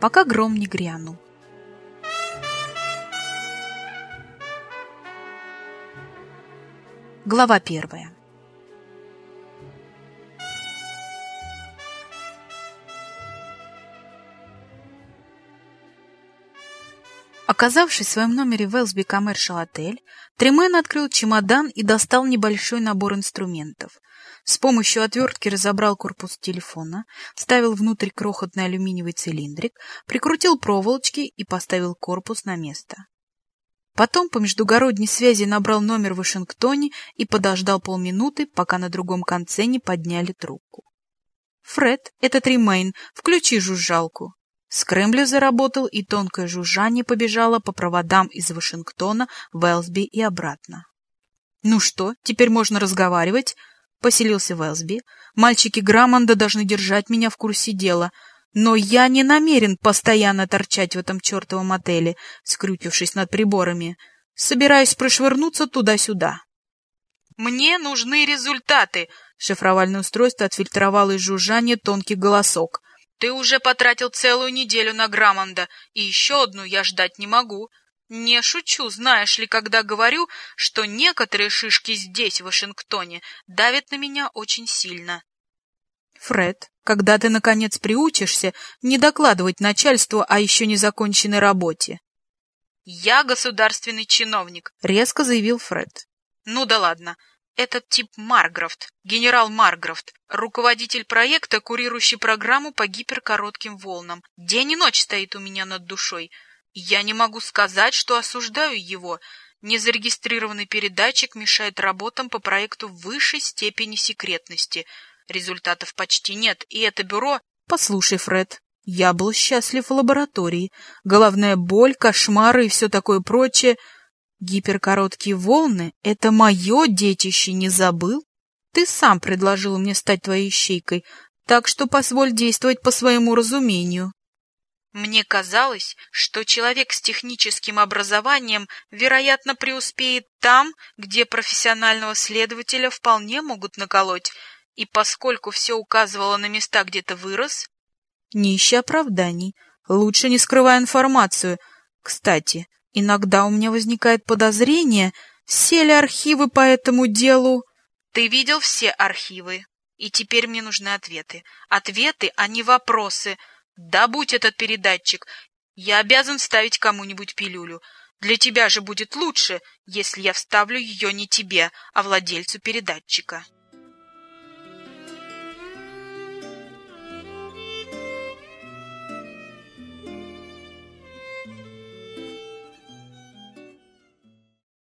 пока гром не грянул. Глава первая Оказавшись в своем номере в Commercial Отель, Тремен открыл чемодан и достал небольшой набор инструментов. С помощью отвертки разобрал корпус телефона, вставил внутрь крохотный алюминиевый цилиндрик, прикрутил проволочки и поставил корпус на место. Потом по междугородней связи набрал номер в Вашингтоне и подождал полминуты, пока на другом конце не подняли трубку. «Фред, это Тримейн, включи жужжалку». Скрэмблю заработал, и тонкое жужжание побежало по проводам из Вашингтона в Элсби и обратно. «Ну что, теперь можно разговаривать?» Поселился в Элсби. «Мальчики Граммонда должны держать меня в курсе дела. Но я не намерен постоянно торчать в этом чертовом отеле, скрутившись над приборами. Собираюсь прошвырнуться туда-сюда». «Мне нужны результаты!» Шифровальное устройство отфильтровало из жужжания тонкий голосок. Ты уже потратил целую неделю на Граммонда, и еще одну я ждать не могу. Не шучу, знаешь ли, когда говорю, что некоторые шишки здесь, в Вашингтоне, давят на меня очень сильно. Фред, когда ты, наконец, приучишься не докладывать начальству о еще не законченной работе? Я государственный чиновник, резко заявил Фред. Ну да ладно, этот тип Марграфт, генерал Марграфт, руководитель проекта, курирующий программу по гиперкоротким волнам. День и ночь стоит у меня над душой. Я не могу сказать, что осуждаю его. Незарегистрированный передатчик мешает работам по проекту высшей степени секретности. Результатов почти нет, и это бюро... Послушай, Фред, я был счастлив в лаборатории. Головная боль, кошмары и все такое прочее... Гиперкороткие волны — это мое детище, не забыл? Ты сам предложил мне стать твоей ищейкой, так что позволь действовать по своему разумению. Мне казалось, что человек с техническим образованием, вероятно, преуспеет там, где профессионального следователя вполне могут наколоть, и поскольку все указывало на места, где ты вырос... Не ищи оправданий, лучше не скрывай информацию. Кстати, Иногда у меня возникает подозрение, все ли архивы по этому делу... Ты видел все архивы, и теперь мне нужны ответы. Ответы, а не вопросы. Да будь этот передатчик, я обязан ставить кому-нибудь пилюлю. Для тебя же будет лучше, если я вставлю ее не тебе, а владельцу передатчика.